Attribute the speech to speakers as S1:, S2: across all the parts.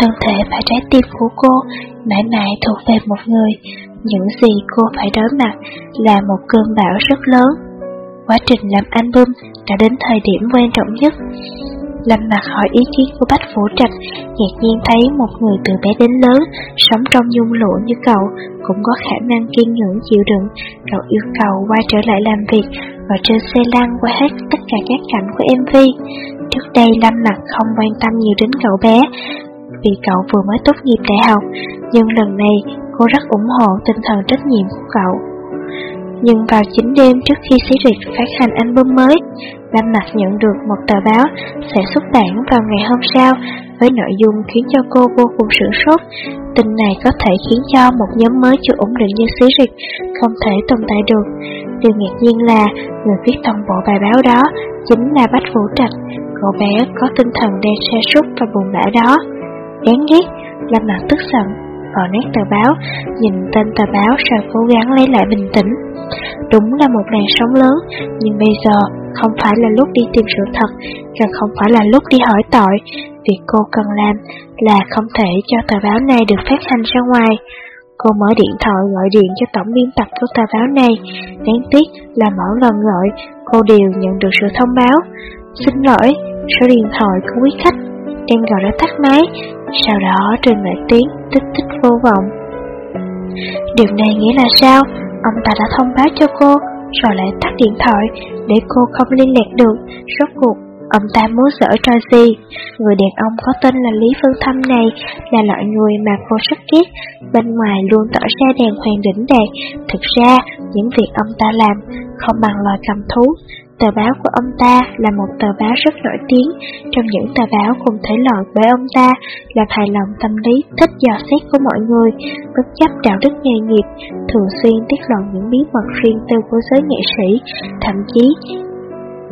S1: Thân thể và trái tim của cô mãi mãi thuộc về một người. Những gì cô phải đối mặt là một cơn bão rất lớn. Quá trình làm album đã đến thời điểm quan trọng nhất. Lâm mặt hỏi ý kiến của Bách Vũ Trạch, ngạc nhiên thấy một người từ bé đến lớn, sống trong nhung lụa như cậu, cũng có khả năng kiên nhẫn chịu đựng. Cậu yêu cầu quay trở lại làm việc, và trên xe lăn qua hết tất cả các cảnh của MV. Trước đây Lâm mặt không quan tâm nhiều đến cậu bé, vì cậu vừa mới tốt nghiệp đại học, nhưng lần này cô rất ủng hộ tinh thần trách nhiệm của cậu. Nhưng vào chính đêm trước khi xí duyệt phát hành album mới, Lâm Mặt nhận được một tờ báo sẽ xuất bản vào ngày hôm sau với nội dung khiến cho cô vô cùng sửng sốt. Tin này có thể khiến cho một nhóm mới chưa ổn định như xí duyệt không thể tồn tại được. Điều ngạc nhiên là người viết toàn bộ bài báo đó chính là Bách Vũ Trạch, cậu bé có tinh thần đen xe sút và buồn bã đó. Đáng ghét, Lâm Mặt tức giận, vò nét tờ báo, nhìn tên tờ báo rồi cố gắng lấy lại bình tĩnh. Đúng là một làn sóng lớn, nhưng bây giờ không phải là lúc đi tìm sự thật, càng không phải là lúc đi hỏi tội. Việc cô cần làm là không thể cho tờ báo này được phát hành ra ngoài. Cô mở điện thoại gọi điện cho tổng biên tập của tờ báo này. Đáng tiếc là mỗi lần gọi, cô đều nhận được sự thông báo. Xin lỗi, số điện thoại của quý khách em gọi đã tắt máy, sau đó truyền lại tiếng tích tích vô vọng. Điều này nghĩa là sao? Ông ta đã thông báo cho cô, rồi lại tắt điện thoại, để cô không liên lạc được, rốt cuộc Ông ta muốn sở trò gì? Người đàn ông có tên là Lý Phương Thâm này là loại người mà cô rất ghét, bên ngoài luôn tỏ ra đèn hoàng đỉnh đạt. Thực ra, những việc ông ta làm không bằng loài cầm thú, Tờ báo của ông ta là một tờ báo rất nổi tiếng trong những tờ báo cùng thể loại bởi ông ta là hài lòng tâm lý thích dò xét của mọi người, bất chấp đạo đức nghề nghiệp, thường xuyên tiết lộ những bí mật riêng tư của giới nghệ sĩ, thậm chí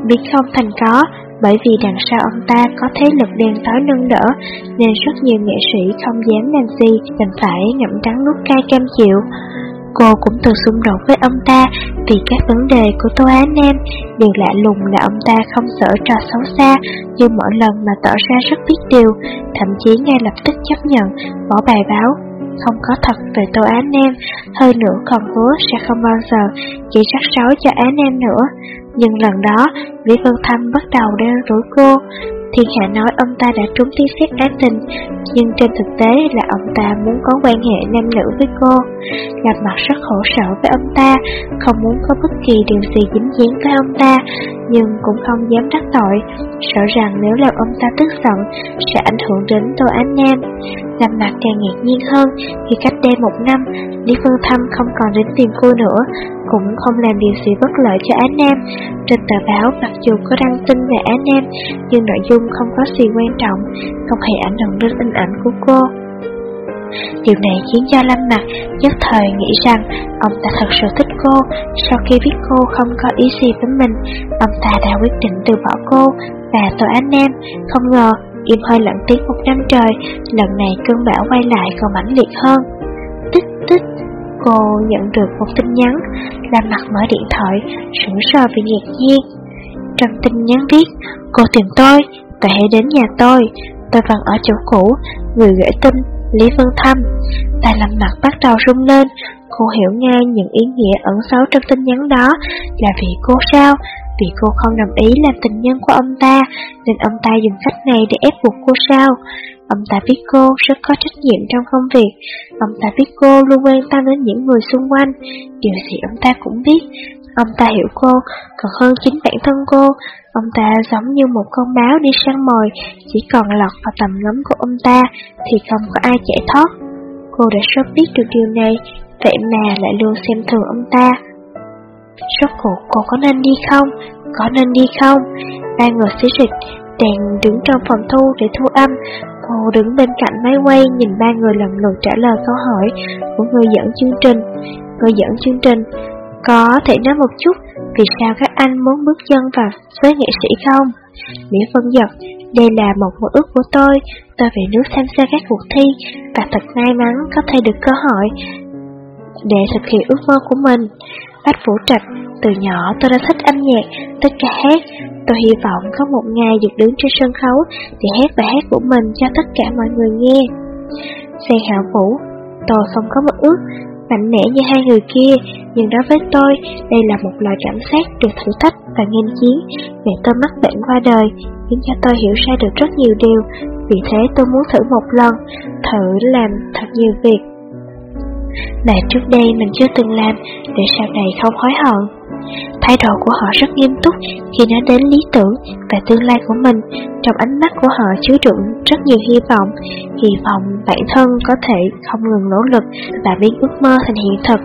S1: biết không thành có bởi vì đằng sau ông ta có thế lực đen tối nâng đỡ nên rất nhiều nghệ sĩ không dám làm gì đành phải ngậm trắng nuốt cay cam chịu. Cô cũng từng xung đột với ông ta vì các vấn đề của Tô Á Nam. Điều lạ lùng là ông ta không sợ trò xấu xa như mỗi lần mà tỏ ra rất biết điều, thậm chí ngay lập tức chấp nhận bỏ bài báo không có thật về Tô Á Nam, hơi nữa còn hứa sẽ không bao giờ chỉ rắc rối cho Á Nam nữa. Nhưng lần đó, Lý Vân Thâm bắt đầu đeo rủi cô, Thiên Hạ nói ông ta đã trúng tiếng xét ái tình, nhưng trên thực tế là ông ta muốn có quan hệ nam nữ với cô. Gặp mặt rất khổ sở với ông ta, không muốn có bất kỳ điều gì dính dáng với ông ta, nhưng cũng không dám đắc tội, sợ rằng nếu làm ông ta tức giận sẽ ảnh hưởng đến Tô Ánh Nam. Làm mặt càng ngạc nhiên hơn khi cách đây một năm, Lý Phương Thâm không còn đến tìm cô nữa, cũng không làm điều gì bất lợi cho Á Nam. Trên tờ báo mặc dù có đăng tin về Á Nam, nhưng nội dung không có gì quan trọng, không hề ảnh hưởng đến hình ảnh của cô. Điều này khiến cho Lâm Mặt nhất thời nghĩ rằng ông ta thật sự thích cô. Sau khi biết cô không có ý gì với mình, ông ta đã quyết định từ bỏ cô và tội anh em. Không ngờ, im hơi lặng tiếng một năm trời, lần này cơn bão quay lại còn mãnh liệt hơn. Tích tích, cô nhận được một tin nhắn, làm Mặt mở điện thoại, sững sờ vì ngạc nhiên. Trong tin nhắn viết, cô tìm tôi, và hãy đến nhà tôi, tôi vẫn ở chỗ cũ, người gửi tin Lý Vân Thâm. Tài làm mặt bắt đầu rung lên, cô hiểu ngay những ý nghĩa ẩn xấu trong tin nhắn đó là vì cô sao, vì cô không đồng ý làm tình nhân của ông ta, nên ông ta dùng cách này để ép buộc cô sao. Ông ta biết cô rất có trách nhiệm trong công việc, ông ta biết cô luôn quan tâm đến những người xung quanh, điều gì ông ta cũng biết. Ông ta hiểu cô, còn hơn chính bản thân cô, Ông ta giống như một con báo đi săn mồi, chỉ còn lọt vào tầm ngắm của ông ta thì không có ai chạy thoát. Cô đã sớm biết được điều này, vậy mà lại luôn xem thường ông ta. Rốt cuộc cô có nên đi không? Có nên đi không? Ba người xí rịch đang đứng trong phòng thu để thu âm, Cô đứng bên cạnh máy quay nhìn ba người lần lượt trả lời câu hỏi của người dẫn chương trình. Người dẫn chương trình có thể nói một chút vì sao các anh muốn bước chân vào với nghệ sĩ không? Mỹ phân giật, đây là một mơ ước của tôi, tôi về nước tham gia các cuộc thi và thật may mắn có thể được cơ hội để thực hiện ước mơ của mình. Bách Vũ Trạch, từ nhỏ tôi đã thích âm nhạc, thích ca hát. Tôi hy vọng có một ngày được đứng trên sân khấu để hát bài hát của mình cho tất cả mọi người nghe. xe Hạo Vũ, tôi không có một ước mạnh mẽ như hai người kia, nhưng đối với tôi, đây là một loại cảm giác được thử thách và nghiên chiến. Mẹ tôi mắc bệnh qua đời, khiến cho tôi hiểu ra được rất nhiều điều, vì thế tôi muốn thử một lần, thử làm thật nhiều việc mà trước đây mình chưa từng làm để sau này không hối hận. Thái độ của họ rất nghiêm túc khi nói đến lý tưởng và tương lai của mình. Trong ánh mắt của họ chứa đựng rất nhiều hy vọng, hy vọng bản thân có thể không ngừng nỗ lực và biến ước mơ thành hiện thực.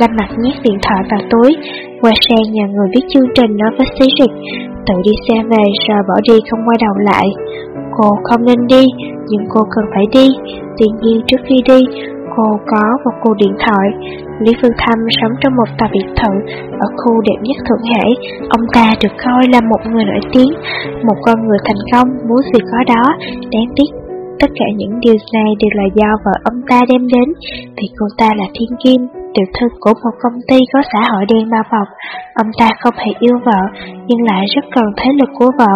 S1: Lâm mặt nhét điện thoại vào túi, qua sang nhà người viết chương trình nói với Cedric, tự đi xe về rồi bỏ đi không quay đầu lại. Cô không nên đi, nhưng cô cần phải đi. Tuy nhiên trước khi đi, Cô có một cuộc điện thoại. Lý Phương Thâm sống trong một tòa biệt thự ở khu đẹp nhất Thượng Hải. Ông ta được coi là một người nổi tiếng, một con người thành công, muốn gì có đó. Đáng tiếc, tất cả những điều này đều là do vợ ông ta đem đến, vì cô ta là thiên kim, tiểu thư của một công ty có xã hội đen bao bọc. Ông ta không hề yêu vợ, nhưng lại rất cần thế lực của vợ.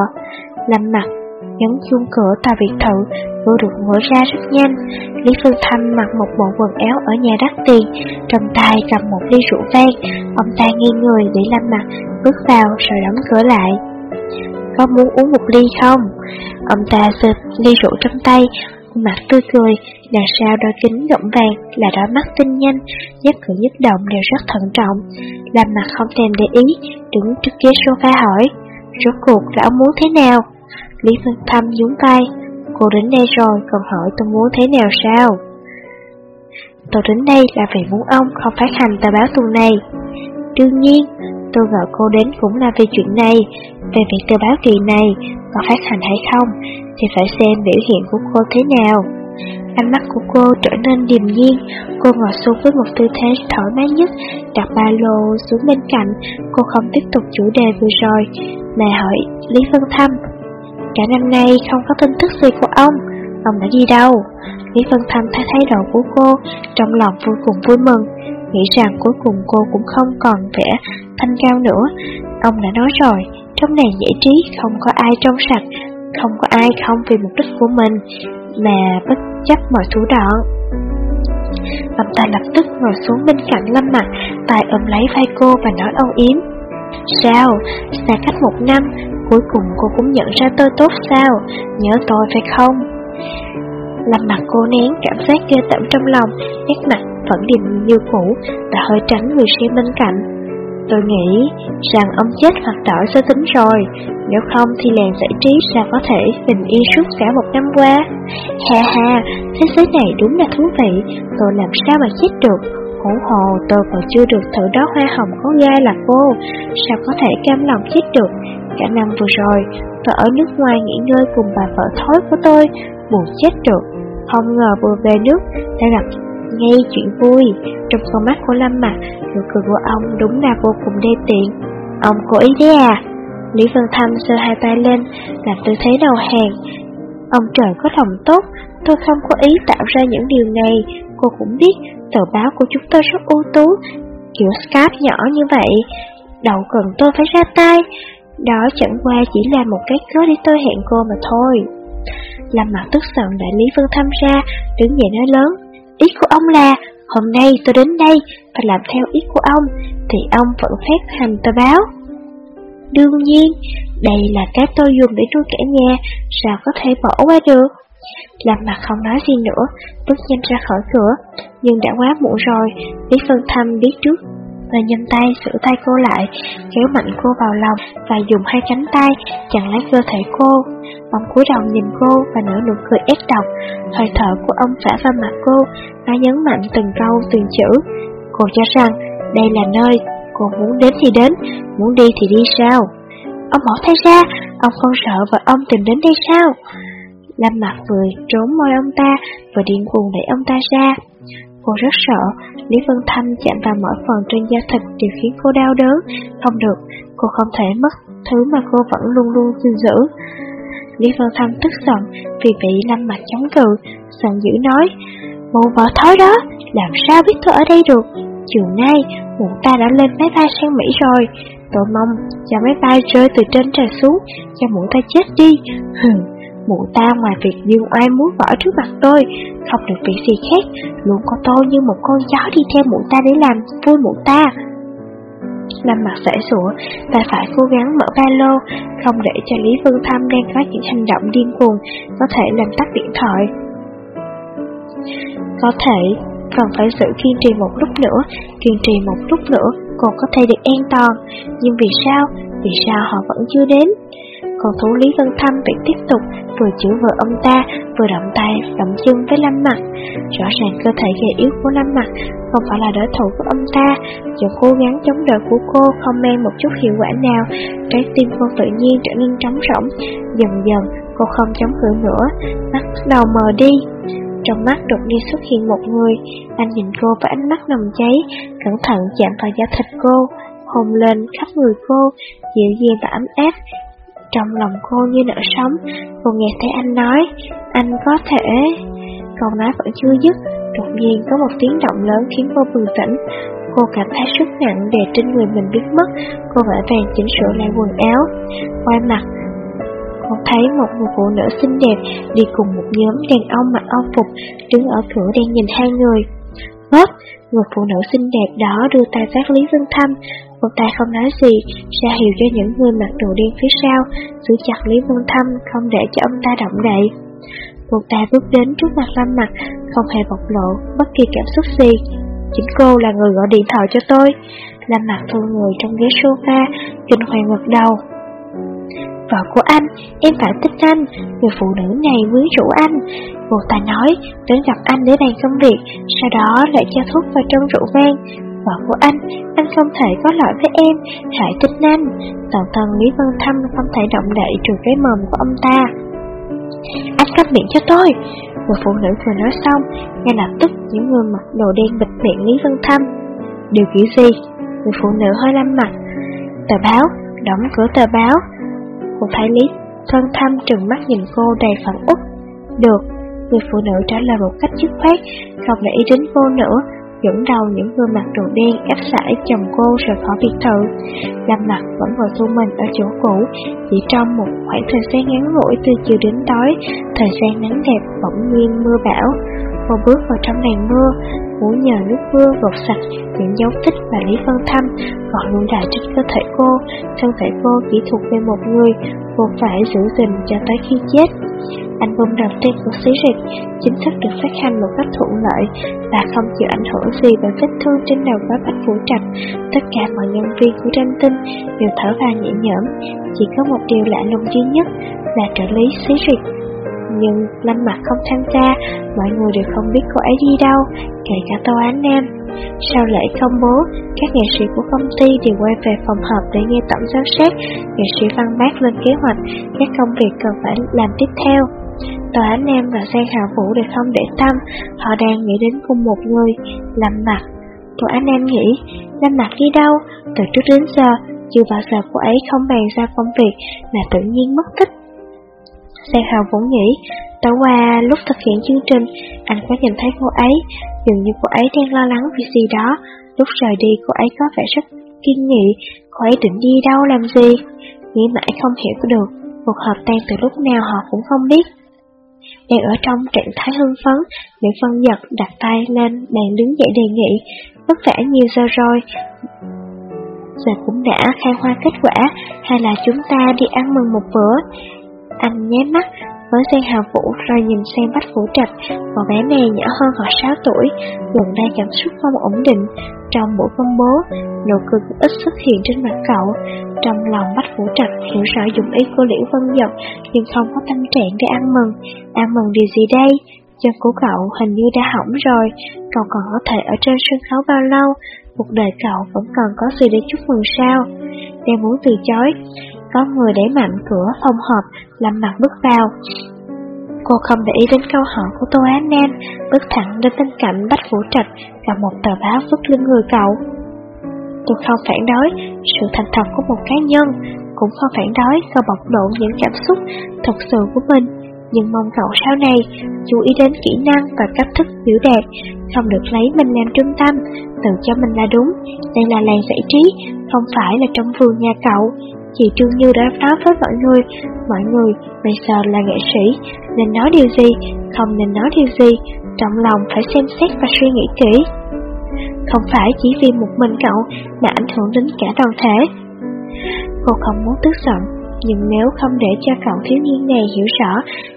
S1: Lâm mặt nhấn chuông cửa tòa biệt thự, vừa được mở ra rất nhanh. Lý Phương Thanh mặc một bộ quần áo ở nhà đắt tiền, trong tay cầm một ly rượu vang. Ông ta nghiêng người để lâm mặt, bước vào rồi đóng cửa lại. Có muốn uống một ly không? Ông ta giơ ly rượu trong tay, mặt tươi cười, đằng sau đôi kính rộng vàng là đôi mắt tinh nhanh, nhất cử nhất động đều rất thận trọng. Làm mặt không thèm để ý, đứng trước ghế sofa hỏi, rốt cuộc là ông muốn thế nào? Lý Phương Thâm nhún tay, cô đến đây rồi còn hỏi tôi muốn thế nào sao? Tôi đến đây là vì muốn ông không phát hành tờ báo tuần này. Đương nhiên, tôi gọi cô đến cũng là vì chuyện này, về việc tờ báo kỳ này có phát hành hay không thì phải xem biểu hiện của cô thế nào. Ánh mắt của cô trở nên điềm nhiên, cô ngồi xuống với một tư thế thoải mái nhất, đặt ba lô xuống bên cạnh, cô không tiếp tục chủ đề vừa rồi, mà hỏi Lý Vân Thâm Cả năm nay không có tin tức gì của ông. Ông đã đi đâu? Lý Vân Thanh thấy thái độ của cô Trong lòng vô cùng vui mừng, Nghĩ rằng cuối cùng cô cũng không còn vẻ thanh cao nữa. Ông đã nói rồi, Trong này giải trí không có ai trong sạch, Không có ai không vì mục đích của mình, Mà bất chấp mọi thủ đoạn. Ông ta lập tức ngồi xuống bên cạnh Lâm Mặt Tài ôm lấy vai cô và nói âu yếm. Sao? Xa cách một năm Cuối cùng cô cũng nhận ra tôi tốt sao? Nhớ tôi phải không? Làm mặt cô nén cảm giác ghê tẩm trong lòng Nét mặt vẫn điềm như cũ Và hơi tránh người xem bên cạnh. Tôi nghĩ rằng ông chết hoặc đổi giới tính rồi Nếu không thì làng giải trí sao có thể bình yên suốt cả một năm qua. Ha ha, thế giới này đúng là thú vị Tôi làm sao mà chết được? Ủng hồ tôi còn chưa được thử đó hoa hồng có gai là cô Sao có thể cam lòng chết được Cả năm vừa rồi, tôi ở nước ngoài nghỉ ngơi cùng bà vợ thối của tôi, buồn chết được. Không ngờ vừa về nước, đã gặp ngay chuyện vui. Trong con mắt của Lâm Mặt, nụ cười của ông đúng là vô cùng đê tiện. Ông cố ý thế à? Lý Vân Thâm sơ hai tay lên, làm tôi thấy đầu hàng. Ông trời có lòng tốt, tôi không có ý tạo ra những điều này. Cô cũng biết, tờ báo của chúng tôi rất ưu tú, kiểu scarf nhỏ như vậy. Đâu cần tôi phải ra tay, đó chẳng qua chỉ là một cái cớ để tôi hẹn cô mà thôi. Làm mặt tức giận đại lý Vân tham ra, đứng dậy nói lớn. Ý của ông là, hôm nay tôi đến đây và làm theo ý của ông, thì ông vẫn phép hành tờ báo. Đương nhiên, đây là cái tôi dùng để nuôi cả nhà, sao có thể bỏ qua được. Làm mặt không nói gì nữa, bước nhanh ra khỏi cửa, nhưng đã quá muộn rồi, Lý Phương Thâm biết trước và nhanh tay giữ tay cô lại, kéo mạnh cô vào lòng và dùng hai cánh tay chặn lấy cơ thể cô. Ông cúi đầu nhìn cô và nở nụ cười ép độc, hơi thở của ông phả vào mặt cô, nó nhấn mạnh từng câu từng chữ. Cô cho rằng đây là nơi cô muốn đến thì đến, muốn đi thì đi sao? Ông bỏ tay ra, ông không sợ vợ ông tìm đến đây sao? Lâm mặt vừa trốn môi ông ta, vừa điên cuồng đẩy ông ta ra. Cô rất sợ, Lý Vân Thanh chạm vào mỗi phần trên da thịt đều khiến cô đau đớn. Không được, cô không thể mất thứ mà cô vẫn luôn luôn gìn giữ. Lý Vân Thanh tức giận vì bị Lâm Mặt chống cự, giận dữ nói, Mụ vợ thói đó, làm sao biết tôi ở đây được? Chiều nay, mụ ta đã lên máy bay sang Mỹ rồi, tôi mong cho máy bay rơi từ trên trời xuống, cho mụ ta chết đi. Hừm, mụ ta ngoài việc dương oai muốn vỡ trước mặt tôi, không được việc gì khác, luôn có tôi như một con chó đi theo mụ ta để làm vui mụ ta. Lâm mặt giải sủa, ta phải cố gắng mở ba lô, không để cho Lý Vân Thâm đang có những hành động điên cuồng, có thể làm tắt điện thoại. Có thể, còn phải sự kiên trì một lúc nữa, kiên trì một lúc nữa, còn có thể được an toàn. Nhưng vì sao? Vì sao họ vẫn chưa đến? Còn thủ Lý Vân Thâm phải tiếp tục vừa chửi vợ ông ta, vừa động tay, động chân với Lâm Mặt. Rõ ràng cơ thể gầy yếu của Lâm Mặt không phải là đối thủ của ông ta, dù cố gắng chống đỡ của cô không mang một chút hiệu quả nào, trái tim cô tự nhiên trở nên trống rỗng. Dần dần, cô không chống cự nữa, mắt đầu mờ đi. Trong mắt đột nhiên xuất hiện một người, anh nhìn cô với ánh mắt nồng cháy, cẩn thận chạm vào da thịt cô, hôn lên khắp người cô, dịu dàng và ấm áp. Trong lòng cô như nở sống, cô nghe thấy anh nói, anh có thể... Câu nói vẫn chưa dứt, đột nhiên có một tiếng động lớn khiến cô bừng tỉnh. Cô cảm thấy sức nặng đè trên người mình biến mất, cô vội vàng chỉnh sửa lại quần áo. Quay mặt, cô thấy một người phụ nữ xinh đẹp đi cùng một nhóm đàn ông mặc âu phục đứng ở cửa đang nhìn hai người. Hết, người phụ nữ xinh đẹp đó đưa tay sát Lý Vân Thanh, Cô ta không nói gì, ra hiệu cho những người mặc đồ đen phía sau, giữ chặt Lý Vân Thâm không để cho ông ta động đậy. Cô ta bước đến trước mặt Lâm Mặt, không hề bộc lộ bất kỳ cảm xúc gì. Chính cô là người gọi điện thoại cho tôi. Lâm Mặt thu người trong ghế sofa, kinh hoàng gật đầu. Vợ của anh, em phải thích anh, người phụ nữ này quyến rũ anh. Cô ta nói, đến gặp anh để bàn công việc, sau đó lại cho thuốc vào trong rượu vang. Vợ của anh, anh không thể có lỗi với em, hãy thích anh. Toàn thân Lý Vân Thâm không thể động đậy trừ cái mồm của ông ta. Anh cắt miệng cho tôi. Người phụ nữ vừa nói xong, ngay lập tức những người mặc đồ đen bịt miệng Lý Vân Thâm. Điều kiểu gì? Người phụ nữ hơi lâm mặt. Tờ báo, đóng cửa tờ báo, Cô thấy Lý vân Thâm trừng mắt nhìn cô đầy phản út. Được, người phụ nữ trả lời một cách dứt khoát, không để ý đến cô nữa, dẫn đầu những gương mặt đồ đen ép sải chồng cô rời khỏi biệt thự. Lâm mặt vẫn ngồi thu mình ở chỗ cũ, chỉ trong một khoảng thời gian ngắn ngủi từ chiều đến tối, thời gian nắng đẹp bỗng nhiên mưa bão. Cô bước vào trong màn mưa, muốn nhờ nước mưa gột sạch những dấu tích mà Lý Vân Thâm còn luôn đại trên cơ thể cô. Thân thể cô chỉ thuộc về một người, cô phải giữ gìn cho tới khi chết. Album đầu tiên của xí rịch chính thức được phát hành một cách thuận lợi và không chịu ảnh hưởng gì bởi vết thương trên đầu gối Bách Vũ Trạch. Tất cả mọi nhân viên của tranh tinh đều thở vào nhẹ nhõm, chỉ có một điều lạ lùng duy nhất là trợ lý xí rịch nhưng Lâm Mặt không tham gia, mọi người đều không biết cô ấy đi đâu, kể cả Tô Án Nam. Sau lễ công bố, các nghệ sĩ của công ty đều quay về phòng họp để nghe tổng giám sát, nghệ sĩ Văn Bác lên kế hoạch các công việc cần phải làm tiếp theo. Tòa Án Nam và Giang Hào Vũ đều không để tâm, họ đang nghĩ đến cùng một người, Lâm Mặt. Tòa Án Nam nghĩ, Lâm Mặt đi đâu? Từ trước đến giờ, chưa bao giờ cô ấy không bàn ra công việc mà tự nhiên mất tích. Giang Hào Vũ nghĩ, tối qua lúc thực hiện chương trình, anh có nhìn thấy cô ấy, dường như cô ấy đang lo lắng vì gì đó. Lúc rời đi cô ấy có vẻ rất kiên nghị, cô ấy định đi đâu làm gì? Nghĩ mãi không hiểu được, cuộc họp tan từ lúc nào họ cũng không biết. Đang ở trong trạng thái hưng phấn, Nguyễn Phân Nhật đặt tay lên bàn đứng dậy đề nghị, vất vả nhiều giờ rồi, giờ cũng đã khai hoa kết quả, hay là chúng ta đi ăn mừng một bữa? Anh nháy mắt với Giang Hào Vũ rồi nhìn sang Bách Vũ Trạch, cậu bé này nhỏ hơn họ 6 tuổi, gần đây cảm xúc không ổn định. Trong buổi công bố, nụ cười ít xuất hiện trên mặt cậu. Trong lòng Bách Vũ Trạch hiểu rõ dụng ý của Liễu Vân Dật, nhưng không có tâm trạng để ăn mừng. Ăn mừng điều gì đây? Chân của cậu hình như đã hỏng rồi, cậu còn có thể ở trên sân khấu bao lâu? Cuộc đời cậu vẫn còn có gì để chúc mừng sao? Đang muốn từ chối, có người để mạnh cửa phòng họp, làm mặt bước vào. Cô không để ý đến câu hỏi của Tô Á Nam, bước thẳng đến bên cạnh Bách Vũ Trạch và một tờ báo vứt lên người cậu. Tôi không phản đối sự thành thật của một cá nhân, cũng không phản đối sự bộc lộ những cảm xúc thật sự của mình, nhưng mong cậu sau này chú ý đến kỹ năng và cách thức biểu đạt, không được lấy mình làm trung tâm, tự cho mình là đúng. Đây là làng giải trí, không phải là trong vườn nhà cậu. Chị Trương Như đã nói với mọi người, mọi người bây giờ là nghệ sĩ, nên nói điều gì, không nên nói điều gì, trong lòng phải xem xét và suy nghĩ kỹ. Không phải chỉ vì một mình cậu mà ảnh hưởng đến cả đoàn thể. Cô không muốn tức giận, nhưng nếu không để cho cậu thiếu niên này hiểu rõ,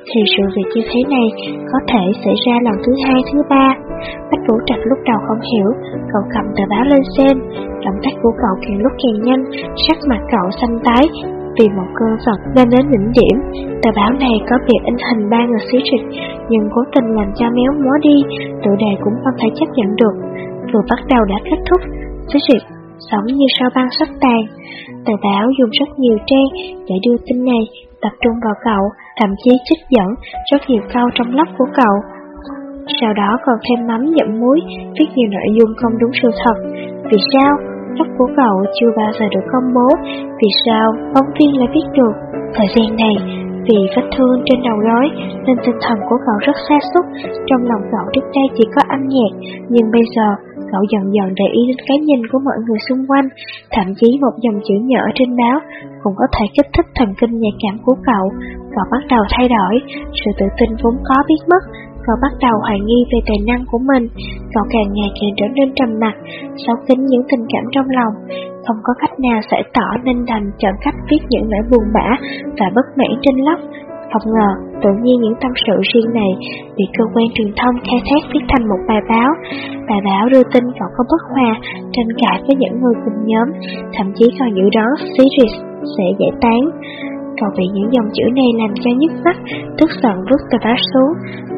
S1: thì sự việc như thế này có thể xảy ra lần thứ hai, thứ ba. Bách Vũ Trạch lúc đầu không hiểu, cậu cầm tờ báo lên xem, động tác của cậu càng lúc càng nhanh, sắc mặt cậu xanh tái, vì một cơn giật lên đến đỉnh điểm. Tờ báo này có việc in hình ba người xí trịch, nhưng cố tình làm cho méo mó đi, tự đề cũng không thể chấp nhận được. Vừa bắt đầu đã kết thúc, xí trịch sống như sao băng sắp tàn. Tờ báo dùng rất nhiều trang để đưa tin này tập trung vào cậu, thậm chí trích dẫn rất nhiều câu trong lóc của cậu. Sau đó còn thêm mắm nhậm muối, viết nhiều nội dung không đúng sự thật. Vì sao? tóc của cậu chưa bao giờ được công bố, vì sao phóng viên lại biết được? Thời gian này, vì vết thương trên đầu gối nên tinh thần của cậu rất xa xúc, trong lòng cậu trước đây chỉ có âm nhạc, nhưng bây giờ Cậu dần dần để ý đến cái nhìn của mọi người xung quanh, thậm chí một dòng chữ nhỏ trên báo cũng có thể kích thích thần kinh nhạy cảm của cậu. Cậu bắt đầu thay đổi, sự tự tin vốn có biết mất, cậu bắt đầu hoài nghi về tài năng của mình, cậu càng ngày càng trở nên trầm mặc, xấu kín những tình cảm trong lòng, không có cách nào giải tỏ nên đành chọn cách viết những nỗi buồn bã và bất mãn trên lóc, không ngờ, tự nhiên những tâm sự riêng này bị cơ quan truyền thông khai thác viết thành một bài báo. Bài báo đưa tin cậu có bất hòa, tranh cãi với những người cùng nhóm, thậm chí còn dự đoán series sẽ giải tán. Cậu bị những dòng chữ này làm cho nhức mắt, tức giận rút tờ báo xuống,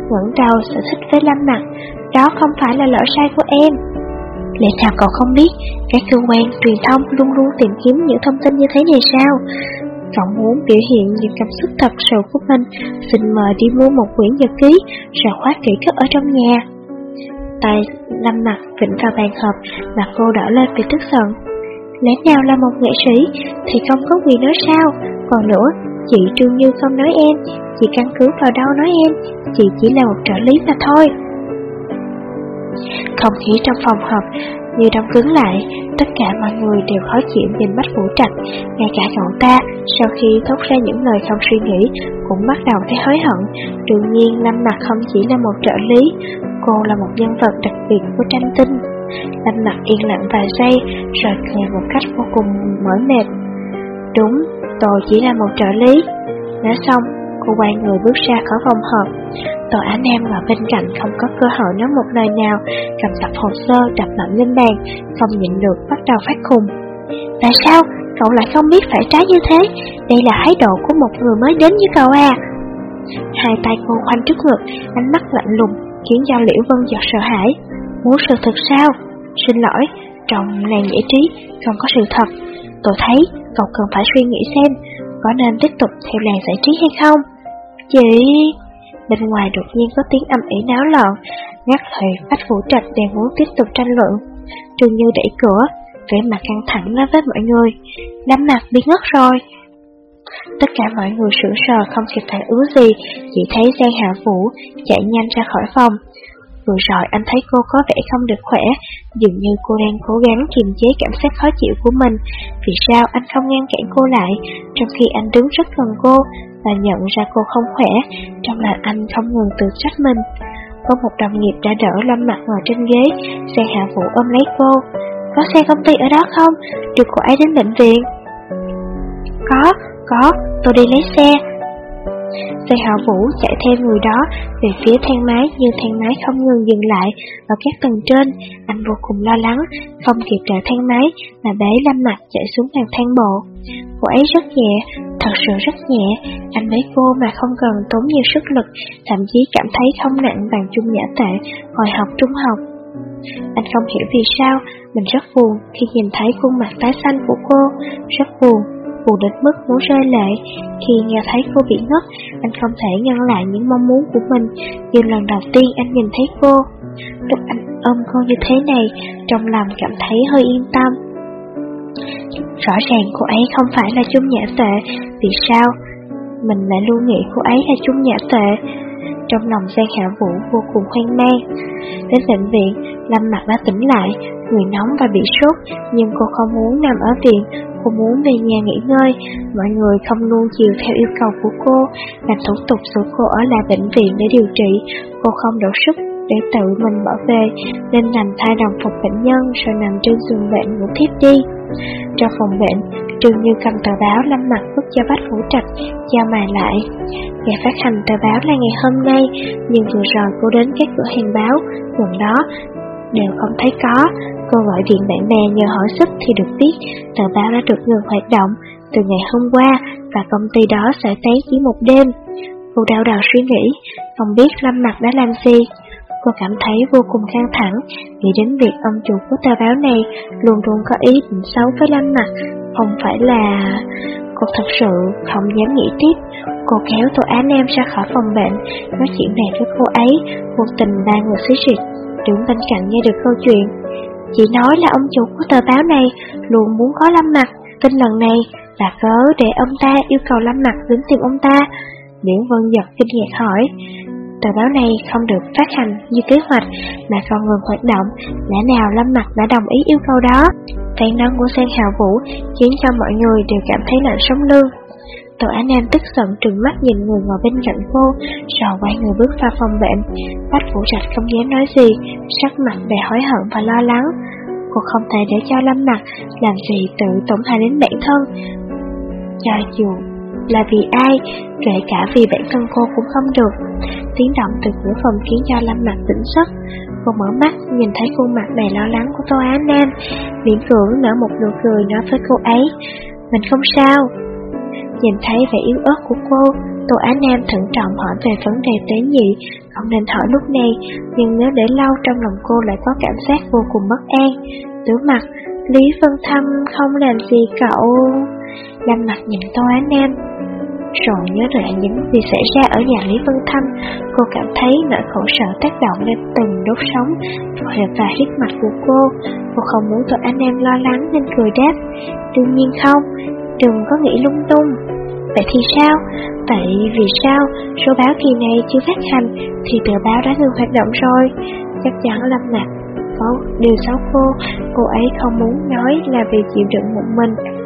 S1: ngẩng đầu sở thích với Lâm mặt. Đó không phải là lỗi sai của em. Lẽ nào cậu không biết, các cơ quan truyền thông luôn luôn tìm kiếm những thông tin như thế này sao? Cậu muốn biểu hiện những cảm xúc thật sự của mình, xin mời đi mua một quyển nhật ký, rồi khóa kỹ cất ở trong nhà. Tay lâm mặt vịnh vào bàn hộp, mặt cô đỏ lên vì tức giận. Lẽ nào là một nghệ sĩ thì không có quyền nói sao? Còn nữa, chị Trương Như không nói em, chị căn cứ vào đâu nói em, chị chỉ là một trợ lý mà thôi. Không khí trong phòng họp như đông cứng lại, tất cả mọi người đều khó chịu nhìn Bách Vũ Trạch, ngay cả cậu ta, sau khi thốt ra những lời không suy nghĩ, cũng bắt đầu thấy hối hận. Đương nhiên Lâm Mặt không chỉ là một trợ lý, cô là một nhân vật đặc biệt của tranh tinh. Lâm Mặt yên lặng vài giây, rồi cười một cách vô cùng mỏi mệt. Đúng, tôi chỉ là một trợ lý. Nói xong, cô quay người bước ra khỏi phòng họp. Tội anh em ở bên cạnh không có cơ hội nói một lời nào, cầm tập hồ sơ đập mạnh lên bàn, không nhịn được bắt đầu phát khùng. Tại sao cậu lại không biết phải trái như thế? Đây là thái độ của một người mới đến như cậu à. Hai tay cô khoanh trước ngực, ánh mắt lạnh lùng, khiến giao Liễu Vân giọt sợ hãi. Muốn sự thật sao? Xin lỗi, trong làng giải trí không có sự thật. Tôi thấy cậu cần phải suy nghĩ xem có nên tiếp tục theo làng giải trí hay không. Chị... Bên ngoài đột nhiên có tiếng âm ỉ náo loạn, ngắt lời Bách Vũ Trạch đang muốn tiếp tục tranh luận. Trương Như đẩy cửa, vẻ mặt căng thẳng nói với mọi người, đám mặt biến ngất rồi. Tất cả mọi người sững sờ không kịp phản ứng gì, chỉ thấy Giang Hạ Vũ chạy nhanh ra khỏi phòng. Vừa rồi anh thấy cô có vẻ không được khỏe, dường như cô đang cố gắng kiềm chế cảm giác khó chịu của mình. Vì sao anh không ngăn cản cô lại, trong khi anh đứng rất gần cô, và nhận ra cô không khỏe, trong lòng anh không ngừng tự trách mình. Có một đồng nghiệp đã đỡ lâm mặt ngồi trên ghế, xe hạ vũ ôm lấy cô. Có xe công ty ở đó không? Đưa cô ấy đến bệnh viện. Có, có, tôi đi lấy xe. Tề hạ vũ chạy theo người đó về phía thang máy nhưng thang máy không ngừng dừng lại ở các tầng trên. Anh vô cùng lo lắng, không kịp trở thang máy mà bế lâm mặt chạy xuống hàng thang bộ. Cô ấy rất nhẹ, thật sự rất nhẹ, anh bế cô mà không cần tốn nhiều sức lực, thậm chí cảm thấy không nặng bằng chung nhã tệ hồi học trung học. Anh không hiểu vì sao mình rất buồn khi nhìn thấy khuôn mặt tái xanh của cô, rất buồn, buồn đến mức muốn rơi lệ. Khi nghe thấy cô bị ngất, anh không thể ngăn lại những mong muốn của mình, nhưng lần đầu tiên anh nhìn thấy cô. Lúc anh ôm cô như thế này, trong lòng cảm thấy hơi yên tâm. Rõ ràng cô ấy không phải là chung nhã tệ, vì sao mình lại luôn nghĩ cô ấy là chung nhã tệ? Trong lòng Giang Hạ Vũ vô cùng hoang mang. Đến bệnh viện, Lâm Mặt đã tỉnh lại, người nóng và bị sốt, nhưng cô không muốn nằm ở viện, cô muốn về nhà nghỉ ngơi. Mọi người không luôn chiều theo yêu cầu của cô, làm thủ tục giữ cô ở lại bệnh viện để điều trị. Cô không đủ sức để tự mình bỏ về, nên nằm thay đồng phục bệnh nhân rồi nằm trên giường bệnh ngủ thiếp đi. Trong phòng bệnh, Trương Như cầm tờ báo lâm mặt vứt cho Bách Vũ Trạch, giao mài lại. Ngày phát hành tờ báo là ngày hôm nay, nhưng vừa rồi cô đến các cửa hàng báo gần đó đều không thấy có. Cô gọi điện bạn bè nhờ hỏi sức thì được biết tờ báo đã được ngừng hoạt động từ ngày hôm qua và công ty đó sẽ tán chỉ một đêm. Cô đau đầu suy nghĩ, không biết Lâm Mặt đã làm gì. Cô cảm thấy vô cùng căng thẳng, nghĩ đến việc ông chủ của tờ báo này luôn luôn có ý định xấu với Lâm Mặt, không phải là... Cô thật sự không dám nghĩ tiếp. Cô kéo Tô Á Nam ra khỏi phòng bệnh, nói chuyện này với cô ấy, vô tình ba người xí xịt, đứng bên cạnh nghe được câu chuyện. Chị nói là ông chủ của tờ báo này luôn muốn có Lâm Mặt, tin lần này là cớ để ông ta yêu cầu Lâm Mặt đến tìm ông ta. Nguyễn Vân Giật kinh ngạc hỏi, tờ báo này không được phát hành như kế hoạch mà còn ngừng hoạt động, lẽ nào Lâm Mặt đã đồng ý yêu cầu đó? Phản năng của Sang Hào Vũ khiến cho mọi người đều cảm thấy lạnh sống lưng. Tổ Á Nam tức giận trừng mắt nhìn người ngồi bên cạnh cô, rồi quay người bước vào phòng bệnh. Bách Vũ Trạch không dám nói gì, sắc mặt đầy hối hận và lo lắng. Cô không thể để cho Lâm Mặt làm gì tự tổn hại đến bản thân. Cho dù là vì ai, kể cả vì bản thân cô cũng không được. Tiếng động từ cửa phòng khiến cho Lâm Mặt tỉnh giấc. Cô mở mắt, nhìn thấy khuôn mặt đầy lo lắng của Tô Á Nam, miễn cưỡng nở một nụ cười nói với cô ấy, mình không sao. Nhìn thấy vẻ yếu ớt của cô, Tô Á Nam thận trọng hỏi về vấn đề tế nhị, không nên hỏi lúc này, nhưng nếu để lâu trong lòng cô lại có cảm giác vô cùng bất an. Tứ mặt, Lý Vân Thâm không làm gì cậu... Lâm mặt nhìn Tô Á Nam, rồi nhớ lại những gì xảy ra ở nhà Lý Vân Thâm, cô cảm thấy nỗi khổ sở tác động lên từng đốt sống và hít mặt của cô. Cô không muốn Tô anh em lo lắng nên cười đáp. Đương nhiên không, đừng có nghĩ lung tung. Vậy thì sao? Vậy vì sao số báo kỳ này chưa phát hành thì tờ báo đã ngừng hoạt động rồi? Chắc chắn Lâm Mặt có điều xấu cô, cô ấy không muốn nói là vì chịu đựng một mình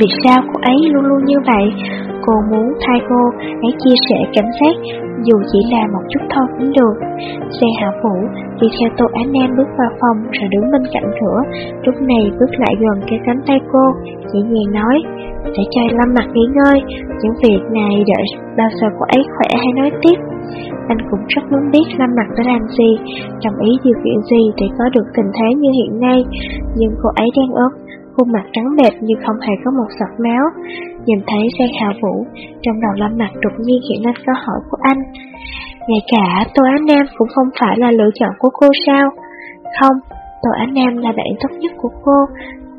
S1: vì sao cô ấy luôn luôn như vậy? Cô muốn thay cô hãy chia sẻ cảm giác, dù chỉ là một chút thôi cũng được. Xe hạ vũ đi theo Tô Á Nam bước vào phòng rồi đứng bên cạnh cửa, lúc này bước lại gần cái cánh tay cô, nhẹ nhàng nói, để cho Lâm mặt nghỉ ngơi, những việc này đợi bao giờ cô ấy khỏe hay nói tiếp. Anh cũng rất muốn biết Lâm mặt đã làm gì, đồng ý điều kiện gì để có được tình thế như hiện nay, nhưng cô ấy đang ốm, khuôn mặt trắng bệch như không hề có một giọt máu. Nhìn thấy xe hào Vũ, trong đầu Lâm Mặt đột nhiên hiện lên câu hỏi của anh. Ngay cả Tô Á Nam cũng không phải là lựa chọn của cô sao? Không, Tô Á Nam là bạn tốt nhất của cô,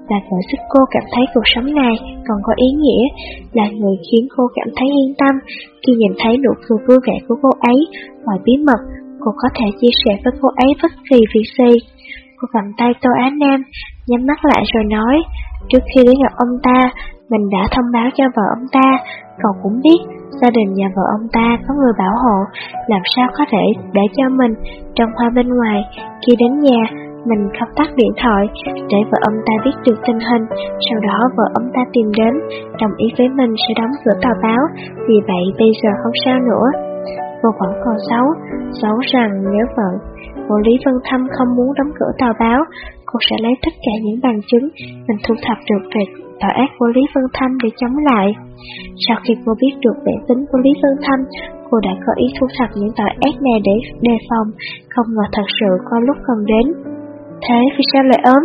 S1: là người giúp cô cảm thấy cuộc sống này còn có ý nghĩa, là người khiến cô cảm thấy yên tâm khi nhìn thấy nụ cười vui vẻ của cô ấy, mọi bí mật cô có thể chia sẻ với cô ấy bất kỳ việc gì. Cô cầm tay Tô Á Nam, nhắm mắt lại rồi nói, trước khi đến gặp ông ta, mình đã thông báo cho vợ ông ta, cậu cũng biết, gia đình nhà vợ ông ta có người bảo hộ, làm sao có thể để cho mình trong hoa bên ngoài, khi đến nhà, mình không tắt điện thoại để vợ ông ta biết được tình hình, sau đó vợ ông ta tìm đến, đồng ý với mình sẽ đóng cửa tờ báo, vì vậy bây giờ không sao nữa. Vô vẫn còn xấu, xấu rằng nếu vợ của Lý Vân Thâm không muốn đóng cửa tờ báo, cô sẽ lấy tất cả những bằng chứng mình thu thập được về tội ác của Lý Vân Thanh để chống lại. Sau khi cô biết được bản tính của Lý Vân Thanh, cô đã có ý thu thập những tội ác này để đề phòng, không ngờ thật sự có lúc cần đến. Thế vì sao lại ốm?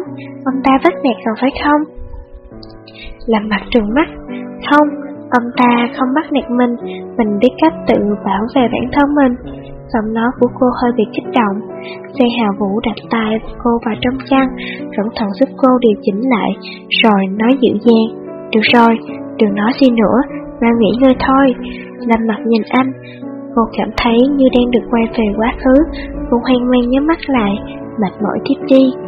S1: Ông ta vất nạt còn phải không? Làm mặt trừng mắt, không, ông ta không bắt nạt mình, mình biết cách tự bảo vệ bản thân mình. Giọng nói của cô hơi bị kích động. xe hà Vũ đặt tay cô vào trong chăn, cẩn thận giúp cô điều chỉnh lại, rồi nói dịu dàng. Được rồi, đừng nói gì nữa, mà nghỉ ngơi thôi. Lâm mặt nhìn anh, cô cảm thấy như đang được quay về quá khứ, cô hoang mang nhắm mắt lại, mệt mỏi tiếp đi.